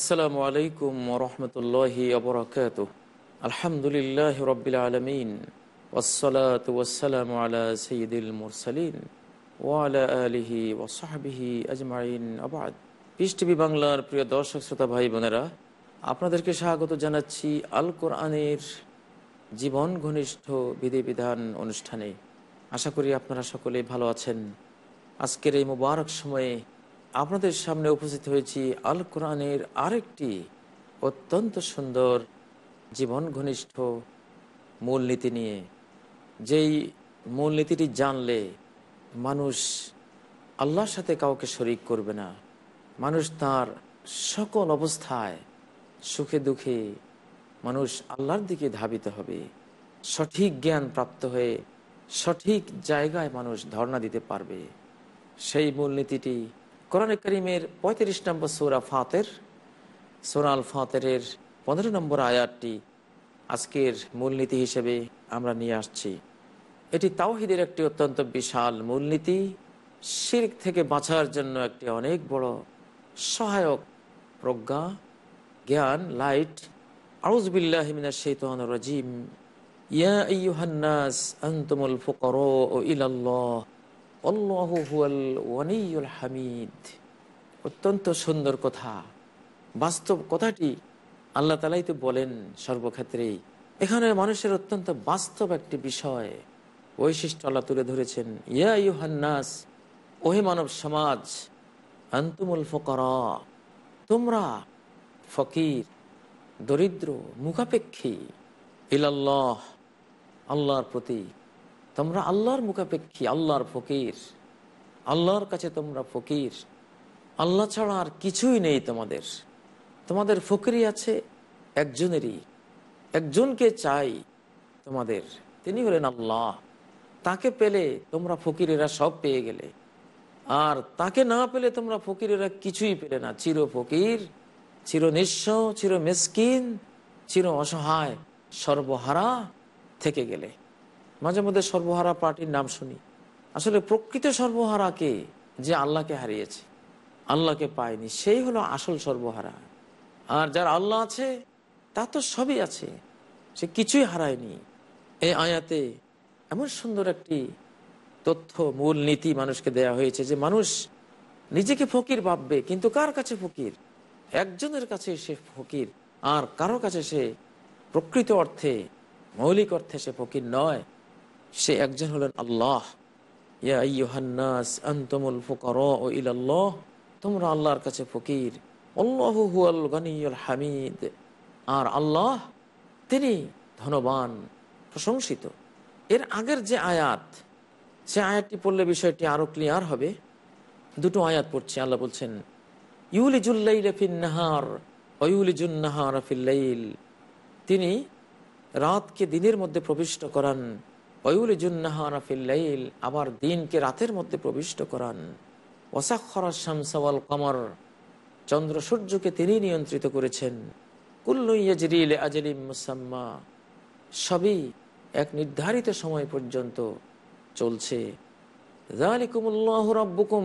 আসসালামু আলাইকুম ওরহমতুল্লাহি অবরাকাত আলহামদুলিল্লাহ রবিল আলমিন। ওসলাত ওসালাম আলা সঈদুল মুরসালিন ওয়ালা আলিহি ওসাহাবিহি আজমাইন। আবাদ পিস বাংলার প্রিয় দর্শক, শ্রোতা ভাই, বোনেরা, আপনাদেরকে স্বাগত জানাচ্ছি আল কোরআনের জীবন ঘনিষ্ঠ বিধিবিধান অনুষ্ঠানে। আশা করি আপনারা সকলে ভালো আছেন। আজকের এই মুবারক সময়ে আপনাদের সামনে উপস্থিত হয়েছি আল কোরআনের আরেকটি অত্যন্ত সুন্দর জীবন ঘনিষ্ঠ মূলনীতি নিয়ে। যেই মূলনীতিটি জানলে মানুষ আল্লাহর সাথে কাউকে শরিক করবে না। মানুষ তার সকল অবস্থায় সুখে দুঃখে মানুষ আল্লাহর দিকে ধাবিত হবে। সঠিক জ্ঞান প্রাপ্ত হয়ে সঠিক জায়গায় মানুষ ধর্ণা দিতে পারবে। সেই মূলনীতিটি কোরআন করিমের পঁয়ত্রিশ নম্বর সৌরা ফাতের সোনাল ফাতের পনেরো নম্বর আয়াতটি আজকের মূলনীতি হিসেবে আমরা নিয়ে আসছি। এটি তাওহিদের একটি অত্যন্ত বিশাল মূলনীতি। শির্ক থেকে বাঁচার জন্য একটি অনেক বড় সহায়ক প্রজ্ঞা, জ্ঞান, লাইট। আউজবিল্লাহমিনা আন্তমুল ও হামিদ। অত্যন্ত সুন্দর কথা। বাস্তব কথাটি আল্লাহ তালাই তো বলেন সর্বক্ষেত্রেই এখানে মানুষের অত্যন্ত বাস্তব একটি বিষয়, বৈশিষ্ট্য আল্লাহ তুলে ধরেছেন। ইয়া ইউহান্নাস ওহে মানব সমাজ, আন্তুমুল ফকর, তোমরা ফকির, দরিদ্র, মুখাপেক্ষী, ইলাল্লাহ, আল্লাহর প্রতি তোমরা আল্লাহর মুখাপেক্ষী, আল্লাহর ফকির। আল্লাহর কাছে তোমরা ফকির। আল্লাহ ছাড়া আর কিছুই নেই তোমাদের। তোমাদের ফকিরি আছে একজনেরই। একজনকে চাই তোমাদের। তিনি হলেন আল্লাহ। তাকে পেলে তোমরা ফকিরেরা সব পেয়ে গেলে। আর তাকে না পেলে তোমরা ফকিরেরা কিছুই পেলে না। চির ফকির, চির নিঃস্ব, চির মেসকিন, চির অসহায়, সর্বহারা থেকে গেলে। মাঝে মধ্যে সর্বহারা পার্টির নাম শুনি। আসলে প্রকৃত সর্বহারাকে যে আল্লাহকে হারিয়েছে। আল্লাহকে পায়নি, সেই হলো আসল সর্বহারা। আর যার আল্লাহ আছে, তা তো সবই আছে। সে কিছুই হারায়নি। এই আয়াতে এমন সুন্দর একটি তথ্য, মূল নীতি মানুষকে দেয়া হয়েছে যে মানুষ নিজেকে ফকির ভাববে, কিন্তু কার কাছে ফকির? একজনের কাছে সে ফকির, আর কারও কাছে সে প্রকৃত অর্থে, মৌলিক অর্থে সে ফকির নয়। সে একজন হলেন আল্লাহ। তোমরা আল্লাহর কাছে ফকির। হামিদ। আর আল্লাহ, তিনি ধনবান, প্রশংসিত। এর আগের যে আয়াত, সে আয়াতটি পড়লে বিষয়টি আরও ক্লিয়ার হবে। দুটো আয়াত পড়ছে, আল্লাহ বলছেন ইউলি জুল্লাইলাফিন্নাহার অয়ুলি জুন্নাহার ফিল্লাইল তিনি রাতকে দিনের মধ্যে প্রবিষ্ট করান। অয়ুল জুন্নাহারাফিল্লাইল আবার দিনকে রাতের মধ্যে প্রবিষ্ট করান। ওসাক্ষরা শামসাওয়াল কমর, চন্দ্র সূর্যকে তিনি নিয়ন্ত্রিত করেছেন। কুল্লুইয়াজরিল আজলিম মুসাম্মা, সবই এক নির্ধারিত সময় পর্যন্ত চলছে। রব্বুকুম,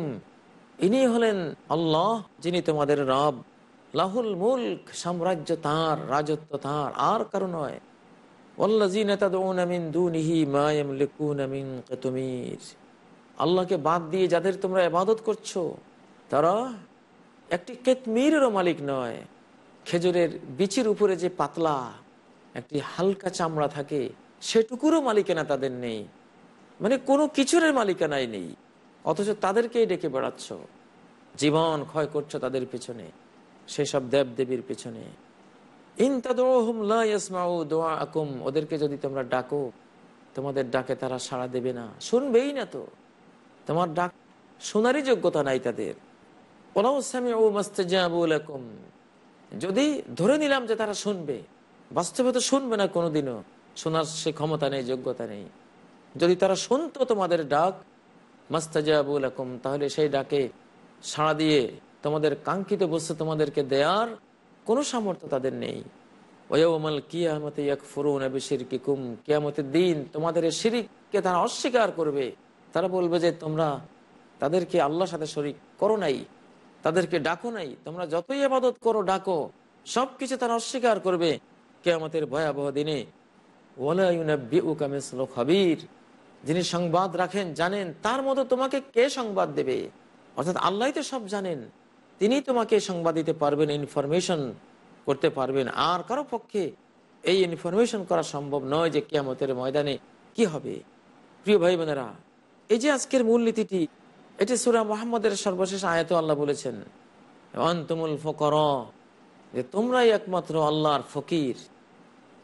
ইনি হলেন আল্লাহ, যিনি তোমাদের রব। লাহুল মুল্ক, সাম্রাজ্য তাঁর, রাজত্ব তাঁর, আর কারও নয়। আল্লাহকে বাদ দিয়ে যাদের তোমরা এবাদত করছ, তারা একটি কেতমিরেরও মালিক নয়। খেজুরের বিচির উপরে যে পাতলা, একটি হালকা চামড়া থাকে, সেটুকুরও মালিকানা তাদের নেই। মানে কোনো কিছুর মালিকানাই নেই। অথচ তাদেরকেই ডেকে বেড়াচ্ছ। জীবন ক্ষয় করছ তাদের পেছনে, সেসব দেব দেবীর ওদেরকে যদি তোমরা ডাকো, তোমাদের ডাকে তারা সাড়া দেবে না। শুনবেই না তো। তোমার ডাক শোনারই যোগ্যতা নাই তাদের। যদি ধরে নিলাম যে তারা শুনবে। বাস্তবে তো শুনবে না কোনোদিনও। শোনার সে ক্ষমতা নেই, যোগ্যতা নেই। যদি তারা শুনতো তোমাদের ডাক মাস্তাজাবুল তাহলে সেই ডাকে সাড়া দিয়ে তোমাদের কাঙ্ক্ষিত বস্তু তোমাদেরকে দেয়ার কোনো সামর্থ্য তাদের নেই। ওয়ামাল কিয়ামতে এক ফুরুন কিকুম কিয়ামতের দিন তোমাদের শিরিককে তারা অস্বীকার করবে। তারা বলবে যে, তোমরা তাদেরকে আল্লাহর সাথে শরিক করো নাই, তাদেরকে ডাকো নাই, তোমরা যতই আবাদত করো, ডাকো, সবকিছু তারা অস্বীকার করবে কেয়ামতের ভয়াবহ দিনে। খবির, যিনি সংবাদ রাখেন, জানেন, তার মতো তোমাকে কে সংবাদ দেবে? অর্থাৎ আল্লাহ তো সব জানেন। তিনি তোমাকে সংবাদ দিতে পারবেন ইনফরমেশন করতে পারবেন। আর কারও পক্ষে এই ইনফরমেশন করা সম্ভব নয় যে কেয়ামতের ময়দানে কি হবে। প্রিয় ভাই বোনেরা এই যে আজকের মূলনীতিটি এটি সুরা মোহাম্মদের সর্বশেষ আয়ত আল্লাহ বলেছেন অন্তমুল ফকর যে তোমরাই একমাত্র আল্লাহর ফকির।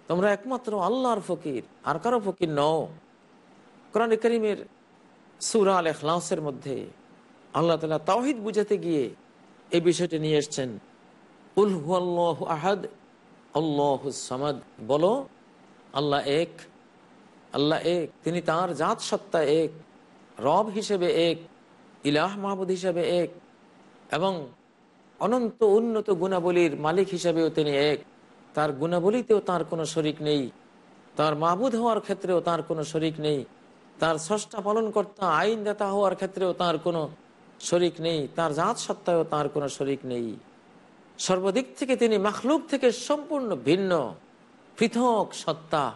তোমরা একমাত্র আল্লাহর ফকির, আর কারও ফকির নও। কোরআন করিমের সুরা আল এখলাসের মধ্যে আল্লাহ তালা তাওহিদ বুঝাতে গিয়ে এই বিষয়টি নিয়ে এসছেন। আহাদ, আল্লাহ বলো, আল্লাহ এক আল্লাহ এক। তিনি তার জাত সত্তা এক, রব হিসেবে এক, ইলাহ মাহবুদ হিসেবে এক, এবং অনন্ত উন্নত গুণাবলীর মালিক হিসেবেও তিনি এক। তার গুণাবলীতেও তার কোনো শরিক নেই, তার মাহবুদ হওয়ার ক্ষেত্রেও তার কোনো শরিক নেই, তার ষষ্ঠা পালনকর্তা, আইনদাতা হওয়ার ক্ষেত্রেও তার কোনো শরিক নেই, তার জাত সত্তায়ও তার কোনো শরিক নেই। সর্বদিক থেকে তিনি মাখলুক থেকে সম্পূর্ণ ভিন্ন, পৃথক সত্তা।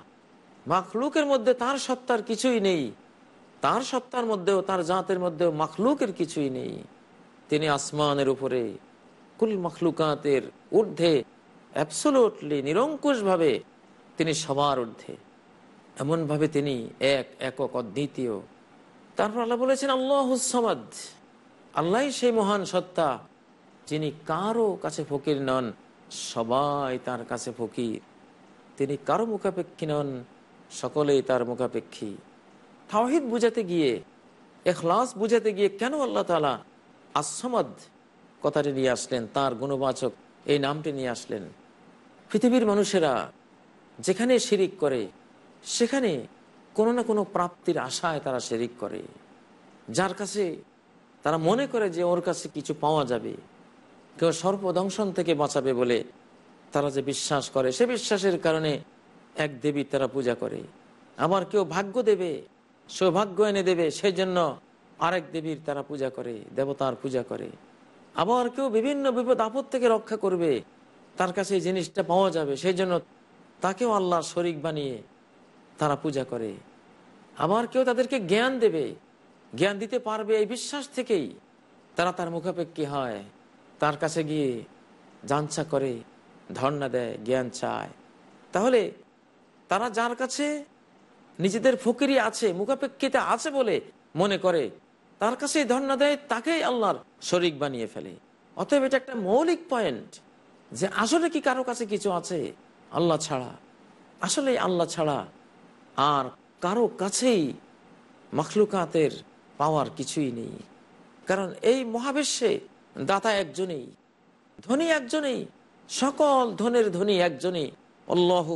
মাখলুকের মধ্যে তার সত্তার কিছুই নেই, তার সত্তার মধ্যেও, তার জাতের মধ্যেও মাখলুকের কিছুই নেই। তিনি আসমানের উপরে, কুল মখলুকাতের ঊর্ধ্বে অ্যাবসোলুটলি নিরঙ্কুশ ভাবে তিনি সবার ঊর্ধ্বে। এমনভাবে তিনি এক, একক, অদ্বিতীয়। তারপর আল্লাহ বলেছেন, আল্লাহ সমাদ। আল্লাহ সেই মহান সত্তা যিনি কারও কাছে ফকির নন, সবাই তার কাছে ফকির। তিনি কারও মুখাপেক্ষী নন, সকলেই তার মুখাপেক্ষী। তাওহিদ বুঝাতে গিয়ে, এখলাস বুঝাতে গিয়ে কেন আল্লাহ তালা আসমাদ কথাটি নিয়ে আসলেন, তার গুণবাচক এই নামটি নিয়ে আসলেন? পৃথিবীর মানুষেরা যেখানে শিরিক করে, সেখানে কোনো না কোনো প্রাপ্তির আশায় তারা শিরিক করে। যার কাছে তারা মনে করে যে ওর কাছে কিছু পাওয়া যাবে। কেউ সর্বদংশন থেকে বাঁচাবে বলে তারা যে বিশ্বাস করে, সে বিশ্বাসের কারণে এক দেবীর তারা পূজা করে। আবার কেউ ভাগ্য দেবে, সৌভাগ্য এনে দেবে সেই জন্য আরেক দেবীর তারা পূজা করে, দেবতার পূজা করে। আবার কেউ বিভিন্ন বিপদ আপদ থেকে রক্ষা করবে, তার কাছে এই জিনিসটা পাওয়া যাবে সেই জন্য তাকেও আল্লাহর শরিক বানিয়ে তারা পূজা করে। আবার কেউ তাদেরকে জ্ঞান দেবে জ্ঞান দিতে পারবে এই বিশ্বাস থেকেই। তারা তার মুখাপেক্ষী হয়, তার কাছে গিয়ে জানচা করে, ধর্ণা দেয়, জ্ঞান চায়। তাহলে তারা যার কাছে নিজেদের ফকিরি আছে, মুখাপেক্ষিতে আছে বলে মনে করে, তার কাছে ধর্ণা দেয়, তাকেই আল্লাহর শরিক বানিয়ে ফেলে। অতএব এটা একটা মৌলিক পয়েন্ট যে আসলে কি কারও কাছে কিছু আছে? আল্লাহ ছাড়া। আসলে আল্লাহ ছাড়া আর কারও কাছেই মখলুকাতের পাওয়ার কিছুই নেই। কারণ এই মহাবিশ্বে দাতা একজনই, ধনী একজনই, সকল ধনের ধনী একজনই। আল্লাহ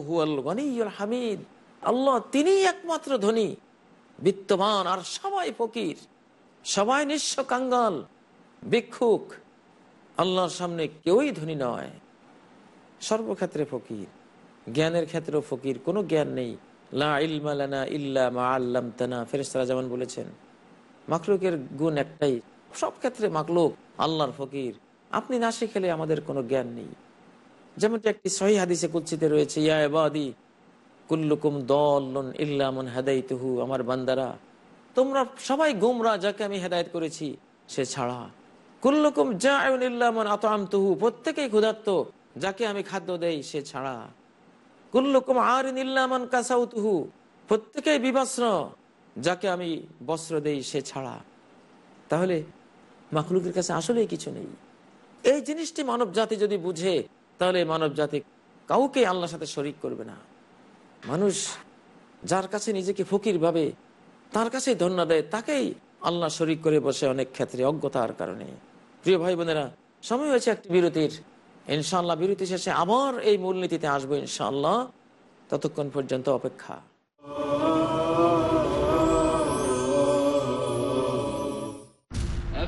হামিদ। আল্লাহ তিনি একমাত্র ধনী বিত্তমান আর সবাই ফকির। সবাই নিঃস্ব কাঙ্গাল, ভিক্ষুক। আল্লাহর সামনে কেউই ধনী নয়। সর্বক্ষেত্রে ফকির, জ্ঞানের ক্ষেত্রেও ফকির। কোনো জ্ঞান নেই। লা ইল্লা মা আল্লাম তানা ফেরেস্তারা যেমন বলেছেন মাকলুকের গুণ একটাই। সব ক্ষেত্রে মাকলুক আল্লাহর ফকির। আপনি না শিখেলে আমাদের কোনো জ্ঞান নেই। যেমনটি একটি সহি হাদিসে কুচ্ছিতে রয়েছে, ইয়া এবাদি কুল্লুকুম দলন ইল্লামন হেদাইতুহু। আমার বান্দারা, তোমরা সবাই গুমরা, যাকে আমি হেদায়ত করেছি, সে ছাড়া। কুল্লুকুম জায়ন ইল্লামন আতাম তুহু প্রত্যেকেই ক্ষুধার্ত, যাকে আমি খাদ্য দেই, সে ছাড়া। কুল্লুকুম ইল্লামন কাসাউ তুহু প্রত্যেকেই বিবস্র যাকে আমি বস্ত্র দেই সে ছাড়া। তাহলে মাখলুকের কাছে আসলেই কিছু নেই। এই জিনিসটি মানব জাতি যদি বুঝে, তাহলে মানব জাতি কাউকে আল্লাহর সাথে শরিক করবে না। মানুষ যার কাছে নিজেকে ফকির ভাবে তার কাছেই ধন্য দেয়, তাকেই আল্লাহ শরিক করে বসে অনেক ক্ষেত্রে অজ্ঞতার কারণে। প্রিয় ভাই বোনেরা, সময় হয়েছে একটি বিরতির। ইনশাল্লাহ বিরতি শেষে আবার এই মূলনীতিতে আসব ইনশাআল্লাহ। ততক্ষণ পর্যন্ত অপেক্ষা।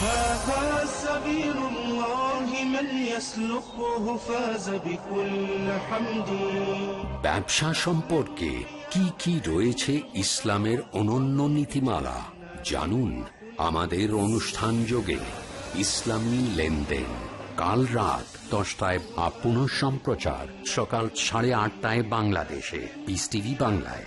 هذا سبيل الله من يسلكه فاز بكل حمد ব্যবসা সম্পর্কে কি কি রয়েছে ইসলামের অনন্য নীতিমালা জানুন আমাদের অনুষ্ঠান যোগে ইসলামী লেনদেন কাল রাত দশটায় বা পুনঃ সম্প্রচার সকাল সাড়ে আটটায় বাংলাদেশে পিস টিভি বাংলায়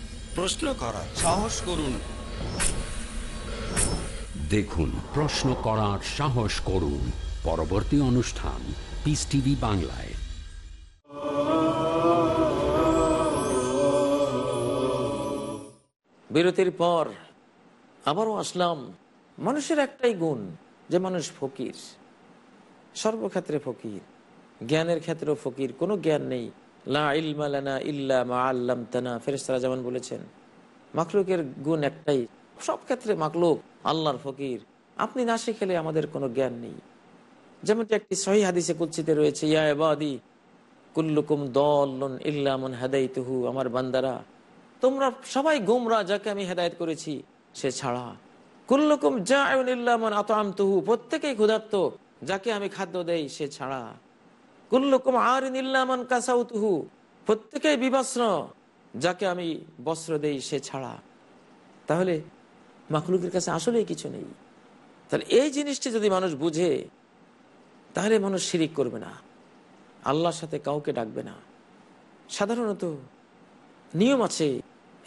প্রশ্ন করার সাহস করুন। দেখুন প্রশ্ন করার সাহস করুন। পরবর্তী অনুষ্ঠান পিস টিভি বাংলায়। বিরতির পর আবারও আসলাম মানুষের একটাই গুণ যে মানুষ ফকির। সর্বক্ষেত্রে ফকির জ্ঞানের ক্ষেত্রেও ফকির কোনো জ্ঞান নেই। লা ইলমালানা ইল্লা মা আল্লাম তানা ফেরেস্তারা যেমন বলেছেন মাকলুকের গুণ একটাই। সব ক্ষেত্রে মাকলুক আল্লাহর ফকির। আপনি না শিখেলে আমাদের কোনো জ্ঞান নেই। যেমনটি একটি সহি হাদিসে কুচ্ছিতে রয়েছে, ইয়া এবাদি কুল্লুকুম দলন ইল্লামন হেদাইতুহু। আমার বান্দারা, তোমরা সবাই গুমরা যাকে আমি হেদায়ত করেছি, সে ছাড়া। কুল্লুকুম জায়ন ইল্লামন আতাম তুহু প্রত্যেকেই ক্ষুধার্ত যাকে আমি খাদ্য দেই, সে ছাড়া। কুল্লুকুম আর ইল্লামন কাসাউ তুহু প্রত্যেকেই বিবস্ত্র, যাকে আমি বস্ত্র দেই সে ছাড়া। তাহলে মাখলুকের কাছে আসলেই কিছু নেই। তাহলে এই জিনিসটি যদি মানুষ বুঝে, তাহলে মানুষ শিরিক করবে না। আল্লাহর সাথে কাউকে ডাকবে না। সাধারণত নিয়ম আছে,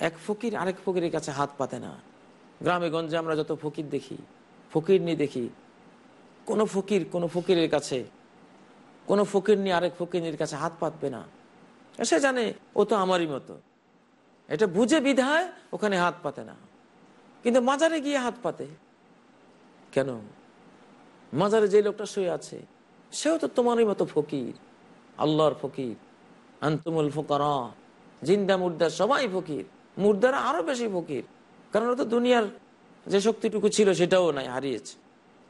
এক ফকির আরেক ফকিরের কাছে হাত পাতে না। গ্রামে গঞ্জে আমরা যত ফকির দেখি, ফকির নিয়ে দেখি, কোনো ফকির কোনো ফকিরের কাছে কোনো ফকির নিয়ে আরেক ফকির কাছে হাত পাতবে না। সে জানে, ও তো আমারই মতো। এটা বুঝে বিধায় ওখানে হাত পাতে না। কিন্তু মাজারে গিয়ে হাত পাতে। কেন? মাজারে যে লোকটা শুয়ে আছে, সেও তো তোমারই মতো ফকির। আল্লাহর ফকির। আন্তমুল ফকরা। জিন্দা মুর্দা সবাই ফকির। মুর্দারা আরও বেশি ফকির। কারণ তো দুনিয়ার যে শক্তিটুকু ছিল সেটাও নাই, হারিয়েছে।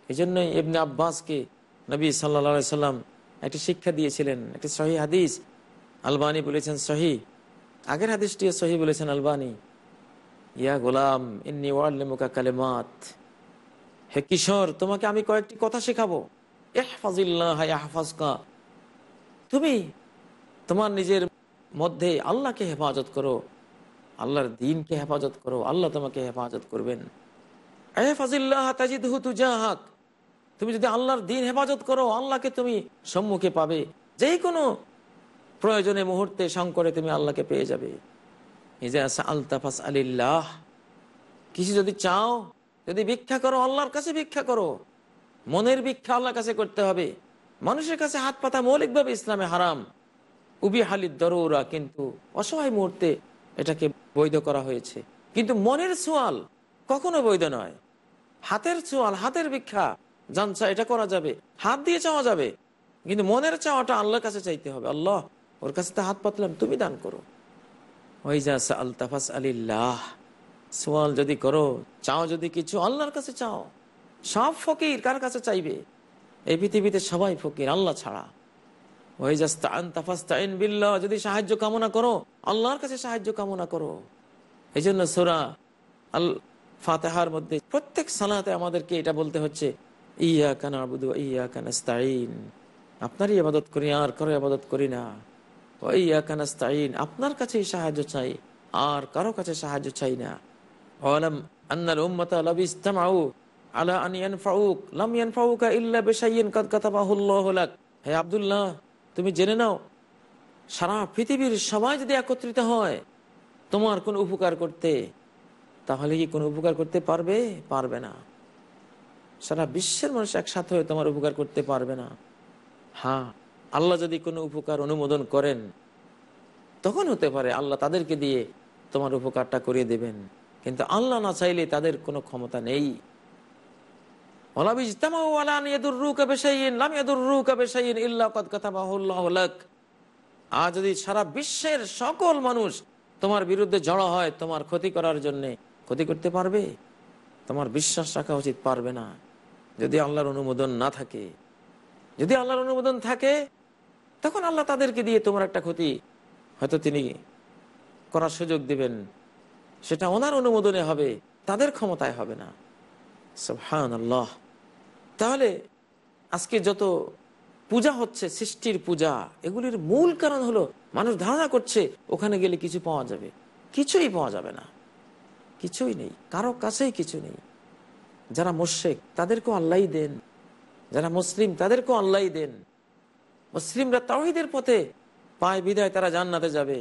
এই জন্যই এমনি আব্বাসকে নবী সাল্লা সাল্লাম একটি শিক্ষা দিয়েছিলেন, একটি সহি হাদিস। আলবানি বলেছেন সহি। আগের হাদিসটিও সহি বলেছেন আলবানি। ইয়া গোলাম, ইন্নি ওয়াল্লিমুকা কালেমাত। হে কিশোর, তোমাকে আমি কয়েকটি কথা শেখাবো। তুমি তোমার নিজের মধ্যে আল্লাহকে হেফাজত করো। আল্লাহর দিনকে হেফাজত করো। আল্লাহ তোমাকে হেফাজত করবেন। এহফাজিল্লাহ তাজিদহু তুজাহাক। তুমি যদি আল্লাহর দিন হেফাজত করো, আল্লাহকে তুমি সম্মুখে পাবে। যে কোনো প্রয়োজনে মুহূর্তে সংকটে তুমি আল্লাহকে পেয়ে যাবে। আলতাফাস আলিল্লাহ কিছু যদি চাও, যদি ভিক্ষা করো, আল্লাহর কাছে ভিক্ষা করো। মনের ভিক্ষা আল্লাহর কাছে করতে হবে। মানুষের কাছে হাত পাতা মৌলিকভাবে ইসলামে হারাম। উবি হালিদ দরৌরা, কিন্তু অসহায় মুহূর্তে এটাকে বৈধ করা হয়েছে। কিন্তু মনের সোয়াল কখনো বৈধ নয়। হাতের সোয়াল, হাতের ভিক্ষা জানছা এটা করা যাবে। হাত দিয়ে চাওয়া যাবে। কিন্তু মনের চাওয়াটা আল্লাহর কাছে চাইতে হবে। আল্লাহ, ওর কাছে তো হাত পাতলাম, তুমি দান করো। ওই আলিল্লাহ সোয়াল যদি করো, চাও যদি কিছু, আল্লাহর কাছে চাও। সব ফকির কার কাছে চাইবে? এই পৃথিবীতে সবাই ফকির, আল্লাহ ছাড়া। বিল্লাহ, যদি সাহায্য কামনা করো, আল্লাহর কাছে সাহায্য কামনা করো। এই জন্য সোরা আল ফাতেহার মধ্যে প্রত্যেক সালাতে আমাদেরকে এটা বলতে হচ্ছে ইয়া কানা আবুদু ইয়া কানাস্তাইন আপনারই আবাদত করি, আর কারও আবাদত করি না। ও ইয়া কানাস্তাইন আপনার কাছেই সাহায্য চাই, আর কারও কাছে সাহায্য চাই না। ওয়ালাম আন্নাল উম্মাতা লাবিস্তামাউ আলা আন ইয়ানফাউক, লাম ইয়ানফাউকা ইল্লা বিশাইয়িন কাদ কাতাবাহুল্লাহু লাক। হে আব্দুল্লাহ, তুমি জেনে নাও, সারা পৃথিবীর সবাই যদি একত্রিত হয় তোমার কোন উপকার করতে, তাহলে কি কোনো উপকার করতে পারবে? পারবে না। সারা বিশ্বের মানুষ একসাথে হয়ে তোমার উপকার করতে পারবে না। হ্যাঁ আল্লাহ যদি কোনো উপকার অনুমোদন করেন, তখন হতে পারে আল্লাহ তাদেরকে দিয়ে তোমার উপকারটা করিয়ে দেবেন। কিন্তু আল্লাহ না চাইলে তাদের কোনো ক্ষমতা নেই। সকল মানুষ তোমার বিরুদ্ধে জড়ো হয়, তোমার ক্ষতি করার জন্য ক্ষতি করতে পারবে? তোমার বিশ্বাস রাখা উচিত, পারবে না। যদি আল্লাহর অনুমোদন না থাকে, যদি আল্লাহর অনুমোদন থাকে, তখন আল্লাহ তাদেরকে দিয়ে তোমার একটা ক্ষতি। হয়তো তিনি করার সুযোগ দিবেন, সেটা ওনার অনুমোদনে হবে, তাদের ক্ষমতায় হবে না। আল্লাহ তাহলে আজকে যত পূজা হচ্ছে, সৃষ্টির পূজা, এগুলির মূল কারণ হলো মানুষ ধারণা করছে, ওখানে গেলে কিছু পাওয়া যাবে। কিছুই পাওয়া যাবে না। কিছুই নেই, কারও কাছেই কিছু নেই। যারা মোশেক তাদেরকেও আল্লাহ দেন। যারা মুসলিম, তাদেরকেও আল্লাহ দেন। মুসলিমরা তাহিদের পথে পায় বিদায়, তারা জান্নাতে যাবে।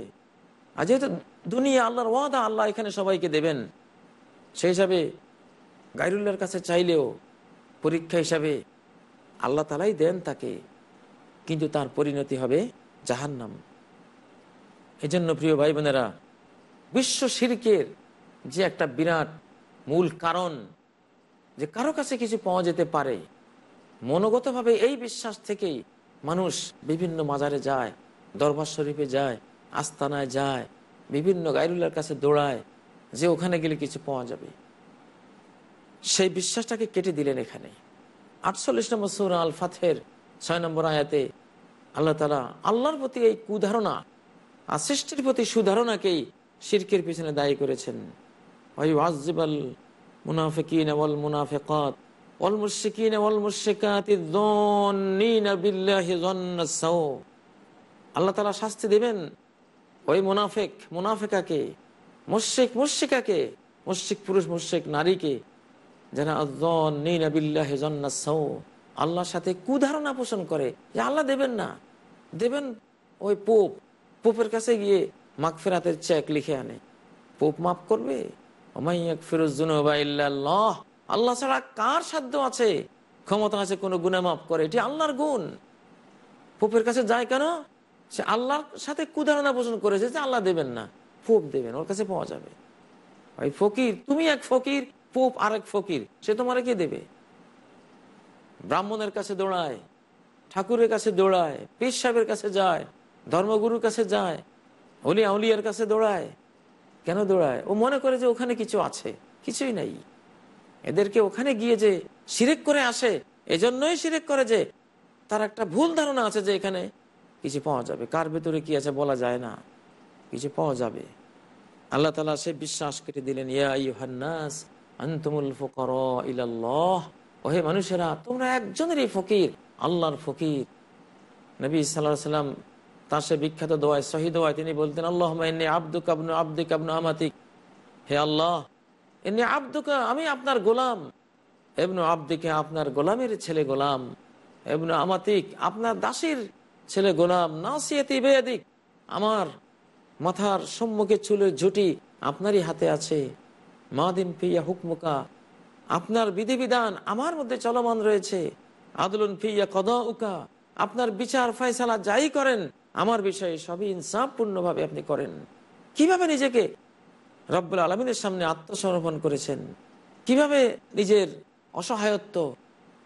আর যেহেতু দুনিয়া আল্লাহর ওয়াদা, আল্লাহ এখানে সবাইকে দেবেন। সেই হিসাবে গাইরুল্লাহর কাছে চাইলেও পরীক্ষা হিসাবে আল্লাহ তালাই দেন তাকে। কিন্তু তার পরিণতি হবে জাহান্নাম। এই জন্য প্রিয় ভাই বোনেরা বিশ্ব শিরকের যে একটা বিরাট মূল কারণ যে কারও কাছে কিছু পাওয়া যেতে পারে, মনোগতভাবে এই বিশ্বাস থেকেই মানুষ বিভিন্ন মাজারে যায়, দরবার শরীফে যায়, আস্তানায় যায়, বিভিন্ন গাইরুল্লার কাছে দৌড়ায় যে ওখানে গেলে কিছু পাওয়া যাবে। সেই বিশ্বাসটাকে কেটে দিলেন এখানে। আটচল্লিশ নম্বর সৌরা আল ফাথের ছয় নম্বর আয়াতে আল্লাহ তালা আল্লাহর প্রতি এই কুধারণা, আর সৃষ্টির প্রতি সুধারণাকেই শিরকের পিছনে দায়ী করেছেন। মুনাফিকিন ওয়াল মুনাফিকাত আল্লাহ তাআলা শাস্তি দিবেন ওই মুনাফিক, মুনাফিকাকে, মুশরিক, মুশরিকাকে, মুশরিক পুরুষ, মুশরিক নারীকে আল্লাহর সাথে কুধারণা পোষণ করে। যে আল্লাহ দেবেন না। দেবেন ওই পোপ। পোপের কাছে গিয়ে মাগফিরাতের চেক লিখে আনে। পোপ মাফ করবে? আল্লাহ ছাড়া কার সাধ্য আছে? ক্ষমতা আছে, কোনো গুণা মাফ করে। এটি আল্লাহর গুণ। পোপের কাছে যায় কেন? সে আল্লাহর সাথে কুধারণা পোষণ করেছে যে আল্লাহ দেবেন না পোপ দেবেন, ওর কাছে পাওয়া যাবে। ওই ফকির, তুমি এক ফকির পোপ আরেক ফকির, সে তোমার কে দেবে? ব্রাহ্মণের কাছে দৌড়ায়, ঠাকুরের কাছে দৌড়ায়, পীর সাহেবের কাছে যায়, ধর্মগুরুর কাছে যায় অলি আউলিয়ার কাছে দৌড়ায়। কেন দৌড়ায়? ও মনে করে যে ওখানে কিছু আছে, কিছুই নাই। এদেরকে ওখানে গিয়ে যে সিরেক করে আসে, এজন্যই সিরেক করে যে তার একটা ভুল ধারণা আছে যে এখানে কিছু পাওয়া যাবে। কার ভেতরে কি আছে বলা যায় না। কিছু পাওয়া যাবে। আল্লাহ তালা সে বিশ্বাস কেটে দিলেন, ইয়া ইউহান্নাস আনতুমুল ফুকারা ওহে মানুষেরা, তোমরা একজনেরই ফকির, আল্লাহর ফকির। নবী সাল্লাহ সাল্লাম তার সে বিখ্যাত দোয়ায়, শহীদ দোয়ায় তিনি বলতেন আল্লাহ আব্দু কাবনু আব্দি কাবনু আমাতিক। হে আল্লাহ এনে আব্দুকা, আমি আপনার গোলাম। এবনু আব্দিকে আপনার গোলামের ছেলে গোলাম। এবনু আমাতিক, আপনার দাসীর ছেলে গোলাম। নাসিয়াতি বেয়াদিক, আমার মাথার সম্মুখে চুলের ঝুটি আপনারই হাতে আছে। মাদিন ফিয়া হুকমুকা, আপনার বিধিবিধান আমার মধ্যে চলমান রয়েছে। আদলুন ফিয়া কদা উকা আপনার বিচার ফয়সালা যাই করেন আমার বিষয়ে সবই ইনসাফপূর্ণভাবে আপনি করেন। কীভাবে নিজেকে রব্বুল আলমিনের সামনে আত্মসমর্পণ করেছেন? কীভাবে নিজের অসহায়ত্ব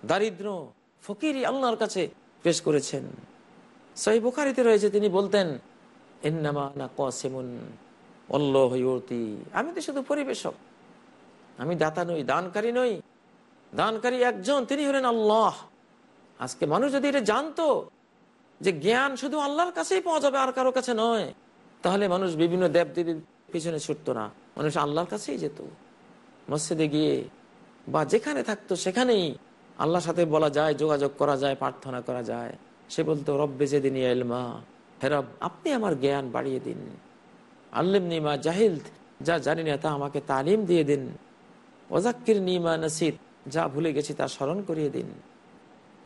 দারিদ্র ফকিরি আল্লাহর কাছে পেশ করেছেন? সহি বুখারিতে রয়েছে, তিনি বলতেন এন্নামা না আমি তো শুধু পরিবেশক। আমি দাতা নই, দানকারী নই। দানকারী একজন, তিনি হলেন আল্লাহ। আজকে মানুষ যদি এটা জানতো যে জ্ঞান শুধু আল্লাহর কাছেই পাওয়া যাবে আর কারও কাছে নয়। তাহলে মানুষ বিভিন্ন দেব দেবীর পিছনে ছুটতো না। মানুষ আল্লাহর কাছেই যেত। মসজিদে গিয়ে বা যেখানে থাকতো সেখানেই আল্লাহর সাথে বলা যায়, যোগাযোগ করা যায়, প্রার্থনা করা যায়। সে বলতো, রব্বে যেদিন এলমা হেরব আপনি আমার জ্ঞান বাড়িয়ে দিন। আল্লিম নিমা জাহিল যা জানি না তা আমাকে তালিম দিয়ে দিন। ওজাক্কির নিমা নাসিদ যা ভুলে গেছি তা স্মরণ করিয়ে দিন।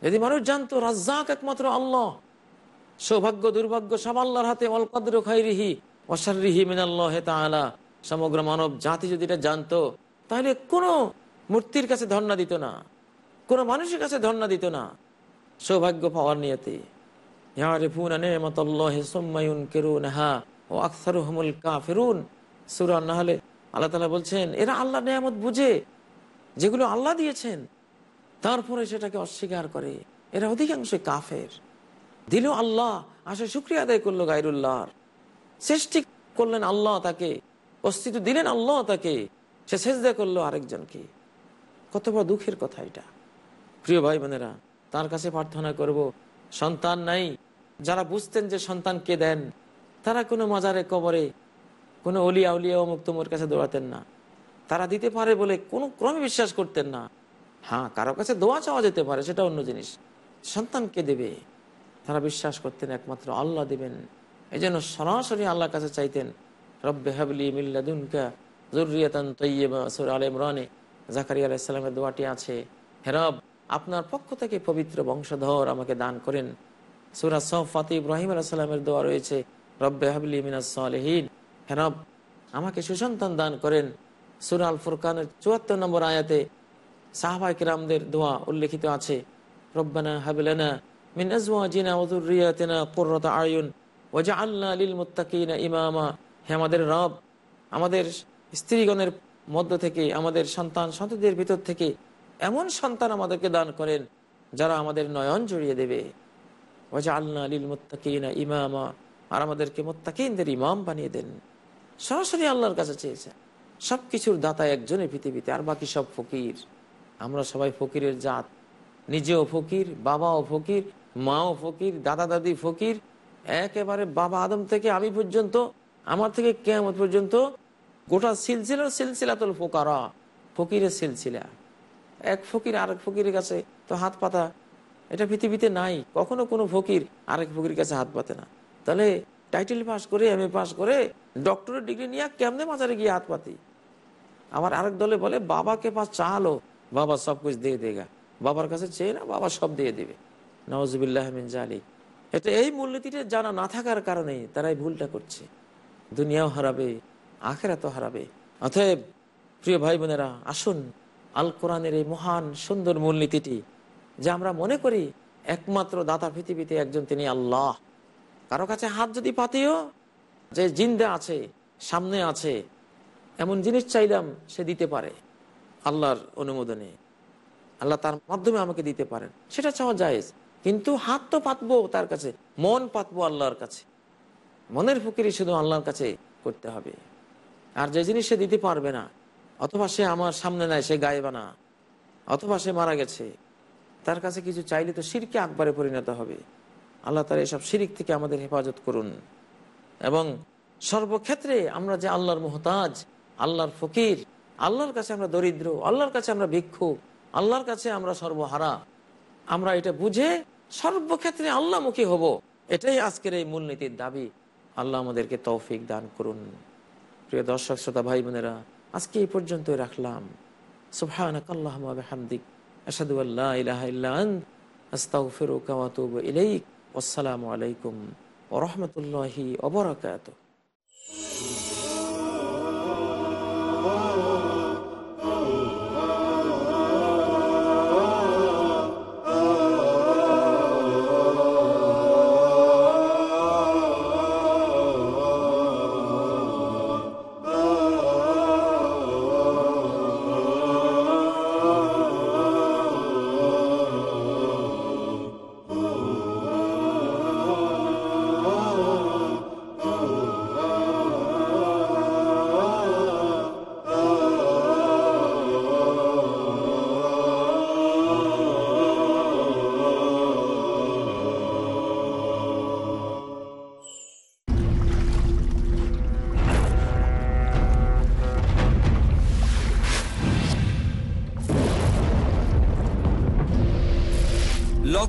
যদি মানুষ জানতো, রাজ্জাক একমাত্র আল্লাহ। সৌভাগ্য, দুর্ভাগ্য সব আল্লাহর হাতে অলকদ্র খাইরিহি অসারিহি মিনাল্লাহ তাআলা। সমগ্র মানব জাতি যদি এটা জানতো, তাহলে কোনো মূর্তির কাছে ধর্ণা দিত না, কোনো মানুষের কাছে ধর্ণা দিত না। সৌভাগ্য পাওয়ার নিয়তে। আল্লাহ তাআলা বলছেন, এরা আল্লাহ নিয়ামত বুঝে, যেগুলো আল্লাহ দিয়েছেন, তারপরে সেটাকে অস্বীকার করে। এরা অধিকাংশ কাফের। দিল আল্লাহ, আসে শুক্রিয়া আদায় করল গাইরুল্লাহর সৃষ্টি করলেন আল্লাহ তাকে, অস্তিত্ব দিলেন আল্লাহ তাকে, সে সেজদা করল আরেকজনকে। কত বড় দুঃখের কথা এটা। প্রিয় ভাই বোনেরা তার কাছে প্রার্থনা করব, সন্তান নাই, যারা বুঝতেন যে সন্তান কে দেন, তারা কোনো মাজারে, কবরে, কোনো অলিয়া উলিয়া অমুক তোমর কাছে দৌড়াতেন না। তারা দিতে পারে বলে কোনো ক্রমে বিশ্বাস করতেন না। হ্যাঁ কারও কাছে দোয়া চাওয়া যেতে পারে, সেটা অন্য জিনিস। সন্তানকে দেবে? তারা বিশ্বাস করতেন একমাত্র আল্লাহ দিবেন। এই জন্য সরাসরি আল্লাহর কাছে চাইতেন সুর আল জাকারিয়া আছে হেরব আপনার পক্ষ থেকে পবিত্র বংশধর আমাকে দান করেন। সুরা দোয়া রয়েছে, রব্বে আমাকে সুসন্তান দান করেন। সুরা আল ফুরকানের চুয়াত্তর নম্বর আয়াতে সাহবাই কিরামদের দোয়া উল্লেখিত আছে, রব্বানা হাবিলানা মিন আজওয়াজিনা ওয়া যুররিয়াতিনা কুররাতা আয়ুন ওয়াজআলনা লিল মুত্তাকিনা ইমামা। হে আমাদের রব, আমাদের স্ত্রীগণের মধ্য থেকে, আমাদের সন্তান সন্ততিদের ভিতর থেকে এমন সন্তান আমাদেরকে দান করেন যারা আমাদের নয়ন জড়িয়ে দেবে। ওয়াজআলনা লিল মুত্তাকিনা ইমামা, আর আমাদেরকে মুত্তাকিনদের ইমাম বানিয়ে দেন। সরাসরি আল্লাহর কাছে চেয়েছে সব কিছুর দাতা একজনের পৃথিবীতে, আর বাকি সব ফকির। আমরা সবাই ফকিরের জাত। নিজেও ফকির, বাবাও ফকির মাও ফকির, দাদা দাদি ফকির, একেবারে বাবা আদম থেকে আমি পর্যন্ত, আমার থেকে কেমন পর্যন্ত গোটা সিলসিলার সিলসিলাতুল ফোকারা, ফকিরের সিলসিলা। এক ফকির আরেক ফকিরের কাছে তো হাত পাতা। এটা পৃথিবীতে নাই, কখনো কোনো ফকির আরেক ফকির কাছে হাত পাতে না। তাহলে টাইটেল পাস করে, এম এ পাস করে, ডক্টরের ডিগ্রি নিয়ে কেমনে মাজারে গিয়ে হাত পাতি? আবার আরেক দলে বলে, বাবাকে পাস চাহালো, বাবা সব কিছু দিয়ে দেগা। বাবার কাছে চেয়ে না বাবা সব দিয়ে দিবে। নওয়াজবিল্লাহ জালি এটা এই মূলনীতিটা জানা না থাকার কারণে তারাই ভুলটা করছে। দুনিয়াও হারাবে, আখেরাতও হারাবে। অতএব, প্রিয় ভাই বোনেরা আসুন আল কোরআনের এই মহান, সুন্দর মূলনীতিটি, যে আমরা মনে করি একমাত্র দাতা পৃথিবীতে একজন তিনি আল্লাহ। কারও কাছে হাত যদি পাতিও, যে জিন্দা আছে, সামনে আছে, এমন জিনিস চাইলাম সে দিতে পারে আল্লাহর অনুমোদনে। আল্লাহ তার মাধ্যমে আমাকে দিতে পারেন। সেটা চাওয়া যায় কিন্তু হাত তো পাতবো তার কাছে, মন পাতবো আল্লাহর কাছে। মনের ফকিরি শুধু আল্লাহর কাছে করতে হবে। আর যে জিনিস সে দিতে পারবে না, অথবা সে আমার সামনে নাই, সে গায়েবা না, অথবা সে মারা গেছে, তার কাছে কিছু চাইলে তো সিরকে আকবারে পরিণত হবে। আল্লাহ তার এসব শিরিক থেকে আমাদের হেফাজত করুন। এবং সর্বক্ষেত্রে আমরা যে আল্লাহর মোহতাজ, আল্লাহর ফকির, আল্লাহর কাছে আমরা দরিদ্র, আল্লাহর কাছে আমরা ভিক্ষু, আল্লাহর কাছে আমরা সর্বহারা, আমরা এটা বুঝে সর্বক্ষেত্রে আল্লাহমুখী হব। এটাই আজকের এই মূলনীতির দাবি। আল্লাহ আমাদেরকে তৌফিক দান করুন। প্রিয় দর্শক, শ্রোতা ভাই বোনেরা আজকে এই পর্যন্তই রাখলাম। সুবহানাক আল্লাহুম্মা ওয়া বিহামদিক। আশহাদু আল্লা ইলাহা ইল্লা আনত। আস্তাগফিরুকা ওয়া ইলাইক। ওয়াসসালামু আলাইকুম রাহমাতুল্লাহি ওয়া বারাকাতুহু।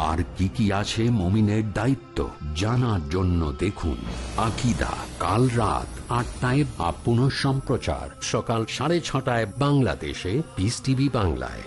আর কি কি আছে মমিনের দায়িত্ব জানার জন্য দেখুন। আকিদা, কাল রাত আটটায় বা পুনঃ সম্প্রচার সকাল সাড়ে ছটায় বাংলাদেশে পিস টিভি বাংলায়।